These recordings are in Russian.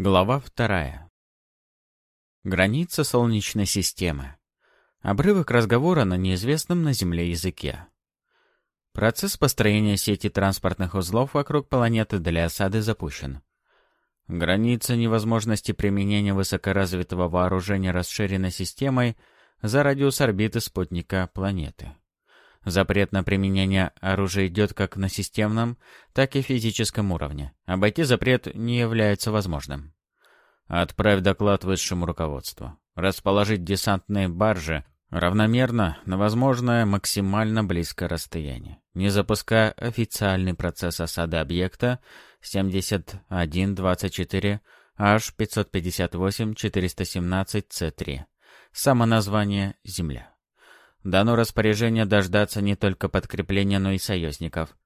Глава вторая. Граница Солнечной системы. Обрывок разговора на неизвестном на Земле языке. Процесс построения сети транспортных узлов вокруг планеты для осады запущен. Граница невозможности применения высокоразвитого вооружения расширена системой за радиус орбиты спутника планеты. Запрет на применение оружия идет как на системном, так и физическом уровне. Обойти запрет не является возможным. Отправь доклад высшему руководству. Расположить десантные баржи равномерно на возможное максимально близкое расстояние, не запуская официальный процесс осады объекта 7124 H558-417-C3. Самоназвание «Земля». Дано распоряжение дождаться не только подкрепления, но и союзников.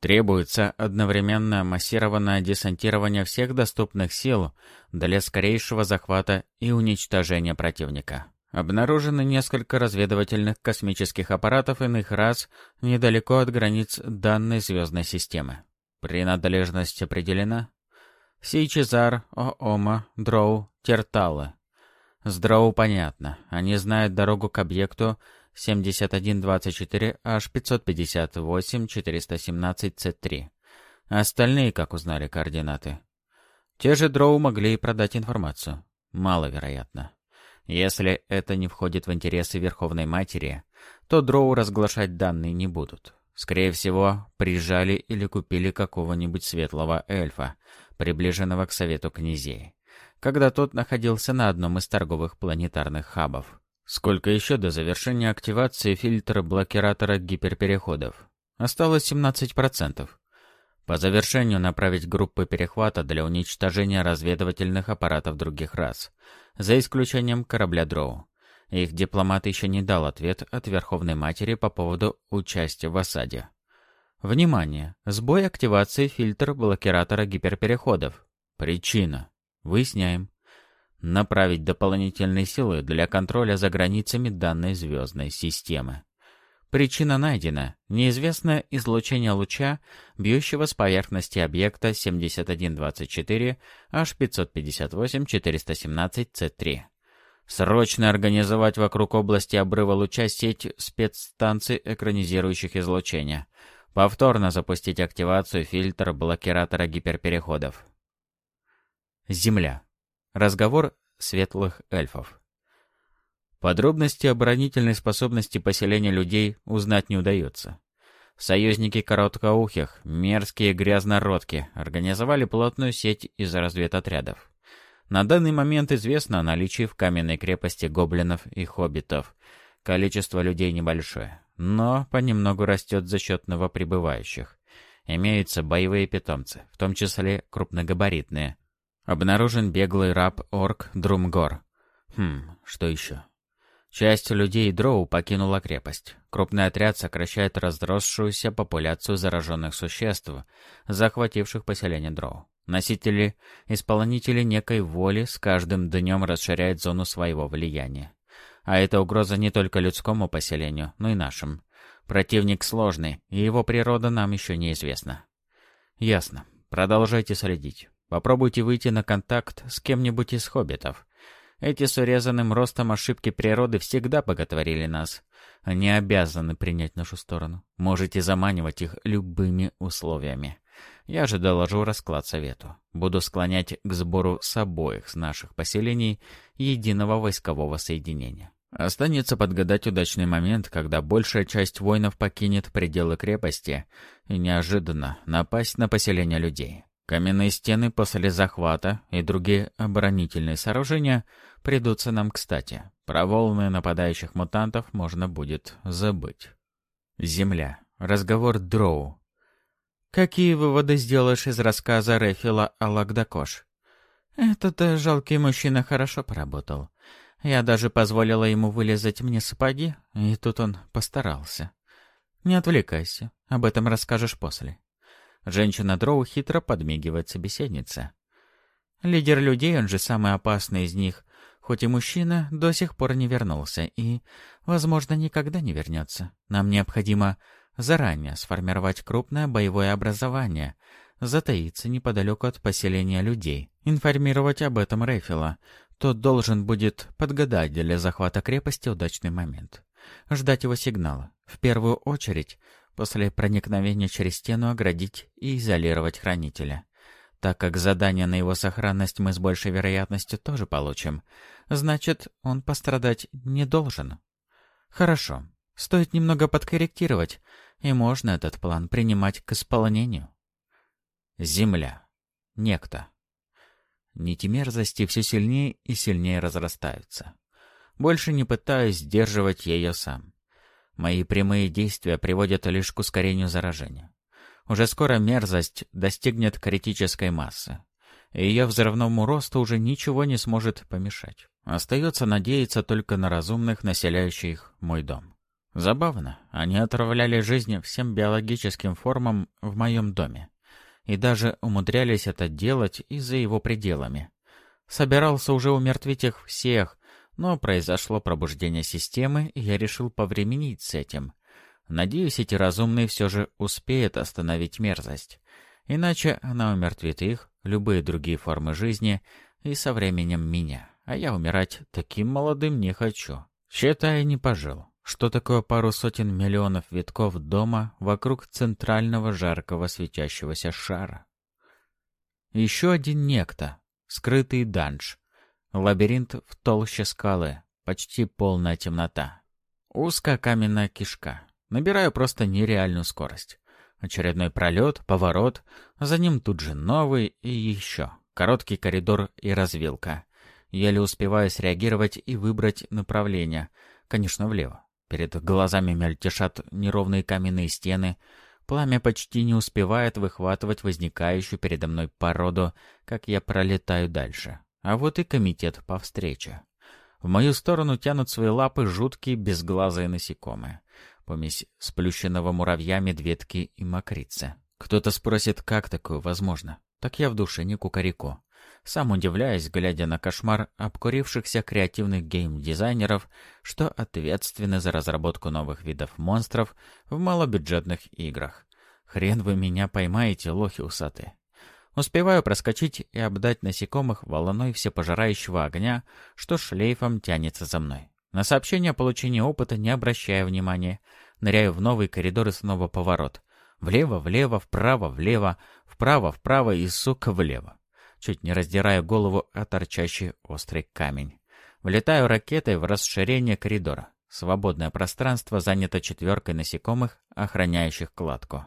Требуется одновременное массированное десантирование всех доступных сил для скорейшего захвата и уничтожения противника. Обнаружены несколько разведывательных космических аппаратов иных рас недалеко от границ данной звездной системы. Принадлежность определена? Сейчезар, Оома, Дроу, Терталы. С Дроу понятно. Они знают дорогу к объекту, 7124 H558 417 C3. Остальные, как узнали координаты? Те же дроу могли и продать информацию. Маловероятно. Если это не входит в интересы Верховной Матери, то дроу разглашать данные не будут. Скорее всего, прижали или купили какого-нибудь светлого эльфа, приближенного к Совету Князей, когда тот находился на одном из торговых планетарных хабов. Сколько еще до завершения активации фильтра блокиратора гиперпереходов? Осталось 17%. По завершению направить группы перехвата для уничтожения разведывательных аппаратов других рас, за исключением корабля Дроу. Их дипломат еще не дал ответ от Верховной Матери по поводу участия в осаде. Внимание! Сбой активации фильтра блокиратора гиперпереходов. Причина. Выясняем направить дополнительные силы для контроля за границами данной звездной системы. Причина найдена. Неизвестное излучение луча, бьющего с поверхности объекта 7124 H558-417-C3. Срочно организовать вокруг области обрыва луча сеть спецстанций экранизирующих излучения. Повторно запустить активацию фильтра блокиратора гиперпереходов. Земля. Разговор светлых эльфов. Подробности оборонительной способности поселения людей узнать не удается. Союзники короткоухих, мерзкие грязнородки, организовали плотную сеть из разведотрядов. На данный момент известно о наличии в каменной крепости гоблинов и хоббитов. Количество людей небольшое, но понемногу растет за счет новоприбывающих. Имеются боевые питомцы, в том числе крупногабаритные, Обнаружен беглый раб-орк Друмгор. Хм, что еще? Часть людей Дроу покинула крепость. Крупный отряд сокращает разросшуюся популяцию зараженных существ, захвативших поселение Дроу. Носители, исполнители некой воли с каждым днем расширяют зону своего влияния. А это угроза не только людскому поселению, но и нашим. Противник сложный, и его природа нам еще неизвестна. Ясно. Продолжайте следить. Попробуйте выйти на контакт с кем-нибудь из хоббитов. Эти с урезанным ростом ошибки природы всегда боготворили нас. Они обязаны принять нашу сторону. Можете заманивать их любыми условиями. Я же доложу расклад совету. Буду склонять к сбору с обоих с наших поселений единого войскового соединения. Останется подгадать удачный момент, когда большая часть воинов покинет пределы крепости и неожиданно напасть на поселение людей. Каменные стены после захвата и другие оборонительные сооружения придутся нам кстати. Про волны нападающих мутантов можно будет забыть. Земля. Разговор Дроу. Какие выводы сделаешь из рассказа Рефила о Лагдакош? Этот э, жалкий мужчина хорошо поработал. Я даже позволила ему вылезать мне сапоги, и тут он постарался. Не отвлекайся, об этом расскажешь после. Женщина Дроу хитро подмигивает собеседнице. Лидер людей, он же самый опасный из них, хоть и мужчина, до сих пор не вернулся и, возможно, никогда не вернется. Нам необходимо заранее сформировать крупное боевое образование, затаиться неподалеку от поселения людей, Информировать об этом Рейфила. Тот должен будет подгадать для захвата крепости удачный момент. Ждать его сигнала. В первую очередь, после проникновения через стену оградить и изолировать хранителя. Так как задание на его сохранность мы с большей вероятностью тоже получим, значит, он пострадать не должен. Хорошо. Стоит немного подкорректировать, и можно этот план принимать к исполнению. Земля. Некто. Нити мерзости все сильнее и сильнее разрастаются. Больше не пытаюсь сдерживать ее сам. Мои прямые действия приводят лишь к ускорению заражения. Уже скоро мерзость достигнет критической массы. И ее взрывному росту уже ничего не сможет помешать. Остается надеяться только на разумных, населяющих мой дом. Забавно, они отравляли жизнь всем биологическим формам в моем доме. И даже умудрялись это делать и за его пределами. Собирался уже умертвить их всех, но произошло пробуждение системы, и я решил повременить с этим. Надеюсь, эти разумные все же успеют остановить мерзость. Иначе она умертвит их, любые другие формы жизни, и со временем меня. А я умирать таким молодым не хочу. Считай, не пожил. Что такое пару сотен миллионов витков дома вокруг центрального жаркого светящегося шара? Еще один некто. Скрытый данж. Лабиринт в толще скалы. Почти полная темнота. Узкая каменная кишка. Набираю просто нереальную скорость. Очередной пролет, поворот, за ним тут же новый и еще. Короткий коридор и развилка. Еле успеваю среагировать и выбрать направление. Конечно, влево. Перед глазами мельтешат неровные каменные стены. Пламя почти не успевает выхватывать возникающую передо мной породу, как я пролетаю дальше. А вот и комитет по встрече. В мою сторону тянут свои лапы жуткие безглазые насекомые помесь сплющенного муравья, медведки и мокрицы. Кто-то спросит, как такое возможно. Так я в душе не кукареку. Сам удивляюсь, глядя на кошмар обкурившихся креативных гейм-дизайнеров, что ответственны за разработку новых видов монстров в малобюджетных играх. Хрен вы меня поймаете, лохи усатые. Успеваю проскочить и обдать насекомых волной всепожирающего огня, что шлейфом тянется за мной. На сообщение о получении опыта не обращая внимания. Ныряю в новый коридор и снова поворот. Влево, влево, вправо, влево, вправо, вправо и, сука, влево. Чуть не раздирая голову о торчащий острый камень. Влетаю ракетой в расширение коридора. Свободное пространство занято четверкой насекомых, охраняющих кладку.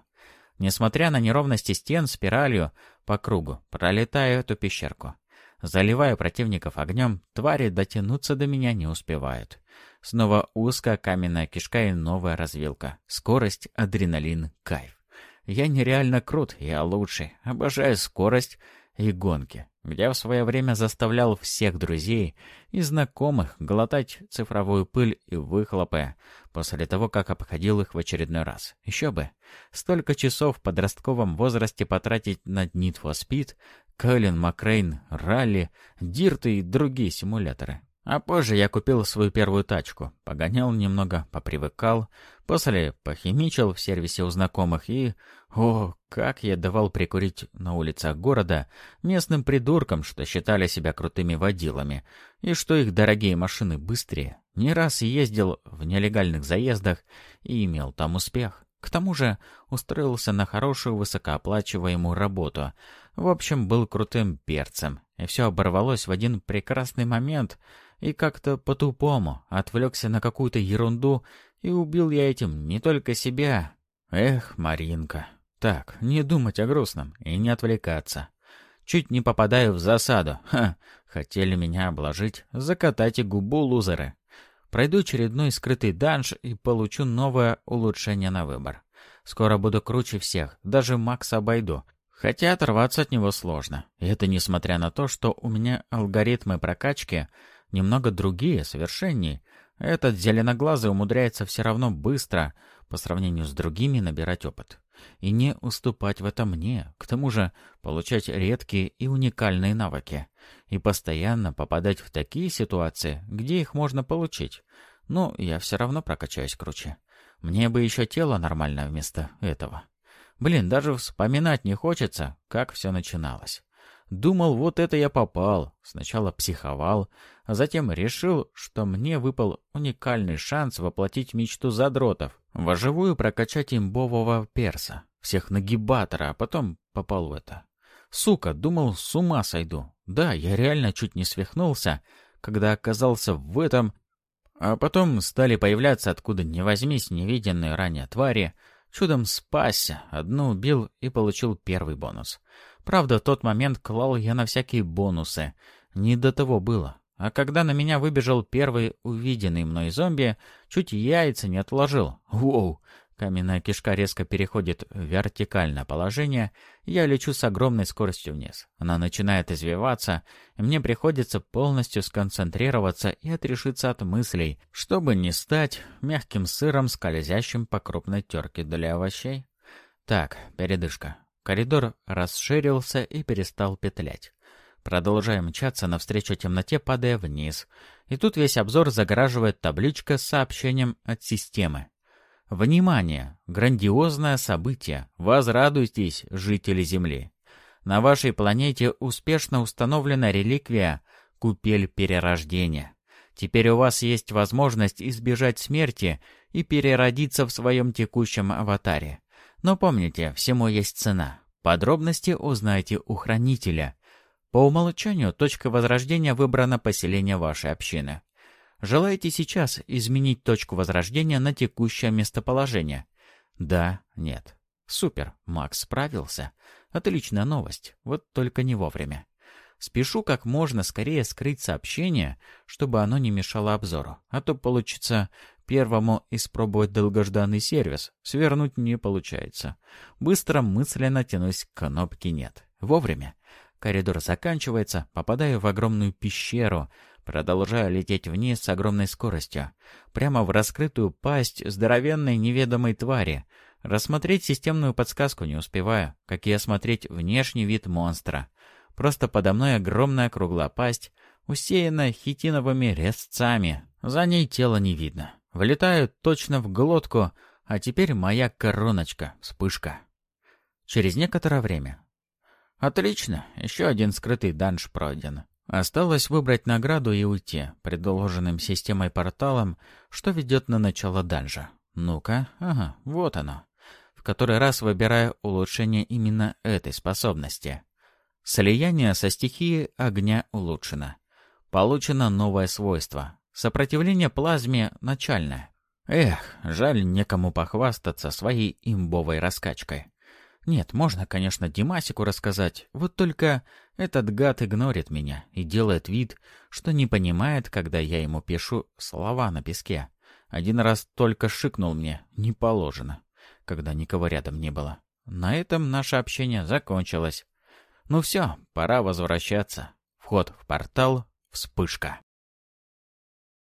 Несмотря на неровности стен, спиралью по кругу пролетаю эту пещерку. Заливая противников огнем, твари дотянуться до меня не успевают. Снова узкая каменная кишка и новая развилка. Скорость, адреналин, кайф. Я нереально крут, я лучший. Обожаю скорость и гонки, где в свое время заставлял всех друзей и знакомых глотать цифровую пыль и выхлопы после того, как обходил их в очередной раз. Еще бы. Столько часов в подростковом возрасте потратить на Need for Speed, Кэлен, Макрейн, Ралли, Дирт и другие симуляторы. А позже я купил свою первую тачку, погонял немного, попривыкал, после похимичил в сервисе у знакомых и... О, как я давал прикурить на улицах города местным придуркам, что считали себя крутыми водилами, и что их дорогие машины быстрее. Не раз ездил в нелегальных заездах и имел там успех. К тому же устроился на хорошую высокооплачиваемую работу. В общем, был крутым перцем. И все оборвалось в один прекрасный момент. И как-то по-тупому отвлекся на какую-то ерунду, и убил я этим не только себя. Эх, Маринка. Так, не думать о грустном и не отвлекаться. Чуть не попадаю в засаду. Ха, хотели меня обложить, закатайте губу, лузеры. Пройду очередной скрытый данж и получу новое улучшение на выбор. Скоро буду круче всех, даже Макса обойду. Хотя оторваться от него сложно. И это несмотря на то, что у меня алгоритмы прокачки немного другие, совершеннее. Этот зеленоглазый умудряется все равно быстро, по сравнению с другими, набирать опыт. И не уступать в этом мне, к тому же получать редкие и уникальные навыки и постоянно попадать в такие ситуации, где их можно получить. Но я все равно прокачаюсь круче. Мне бы еще тело нормальное вместо этого. Блин, даже вспоминать не хочется, как все начиналось. Думал, вот это я попал. Сначала психовал, а затем решил, что мне выпал уникальный шанс воплотить мечту задротов. Воживую прокачать имбового перса, всех нагибатора, а потом попал в это. Сука, думал, с ума сойду. Да, я реально чуть не свихнулся, когда оказался в этом... А потом стали появляться откуда ни возьмись невиденные ранее твари. Чудом спасся, одну убил и получил первый бонус. Правда, в тот момент клал я на всякие бонусы. Не до того было. А когда на меня выбежал первый увиденный мной зомби, чуть яйца не отложил. Воу! Каменная кишка резко переходит в вертикальное положение, я лечу с огромной скоростью вниз. Она начинает извиваться, и мне приходится полностью сконцентрироваться и отрешиться от мыслей, чтобы не стать мягким сыром, скользящим по крупной терке для овощей. Так, передышка. Коридор расширился и перестал петлять. Продолжаем мчаться навстречу темноте, падая вниз. И тут весь обзор загораживает табличка с сообщением от системы. Внимание! Грандиозное событие! Возрадуйтесь, жители Земли! На вашей планете успешно установлена реликвия «Купель перерождения». Теперь у вас есть возможность избежать смерти и переродиться в своем текущем аватаре. Но помните, всему есть цена. Подробности узнаете у хранителя. По умолчанию точка возрождения выбрана поселение вашей общины. Желаете сейчас изменить точку возрождения на текущее местоположение? Да, нет. Супер, Макс справился. Отличная новость, вот только не вовремя. Спешу как можно скорее скрыть сообщение, чтобы оно не мешало обзору, а то получится первому испробовать долгожданный сервис, свернуть не получается. Быстро мысленно тянусь к кнопке «Нет». Вовремя. Коридор заканчивается, попадаю в огромную пещеру, продолжая лететь вниз с огромной скоростью. Прямо в раскрытую пасть здоровенной неведомой твари. Рассмотреть системную подсказку не успеваю, как и осмотреть внешний вид монстра. Просто подо мной огромная круглая пасть, усеянная хитиновыми резцами. За ней тело не видно. Влетаю точно в глотку, а теперь моя короночка, вспышка. Через некоторое время. Отлично, еще один скрытый данж пройден. Осталось выбрать награду и уйти, предложенным системой порталом, что ведет на начало данжа. Ну-ка, ага, вот оно. В который раз выбираю улучшение именно этой способности. Слияние со стихией огня улучшено. Получено новое свойство. Сопротивление плазме начальное. Эх, жаль некому похвастаться своей имбовой раскачкой. Нет, можно, конечно, Димасику рассказать, вот только этот гад игнорит меня и делает вид, что не понимает, когда я ему пишу слова на песке. Один раз только шикнул мне «не положено», когда никого рядом не было. На этом наше общение закончилось. Ну все, пора возвращаться. Вход в портал, вспышка.